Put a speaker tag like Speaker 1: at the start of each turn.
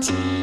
Speaker 1: 记忆